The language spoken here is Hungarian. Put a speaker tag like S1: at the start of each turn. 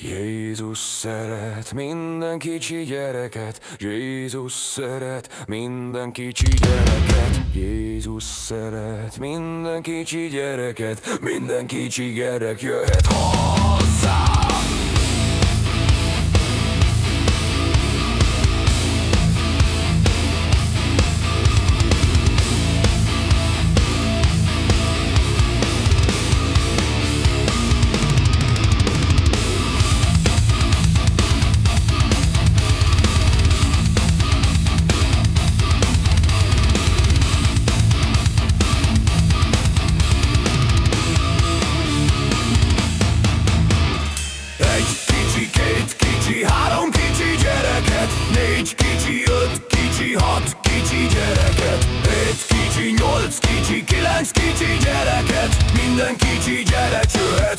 S1: Jézus szeret minden kicsi gyereket, Jézus szeret minden kicsi gyereket, Jézus szeret minden kicsi gyereket, minden kicsi gyerek jöhet hozzá. Kicsi, hat kicsi gyereket Hét kicsi, nyolc kicsi, kilenc kicsi gyereket. Minden kicsi gyerek jöhet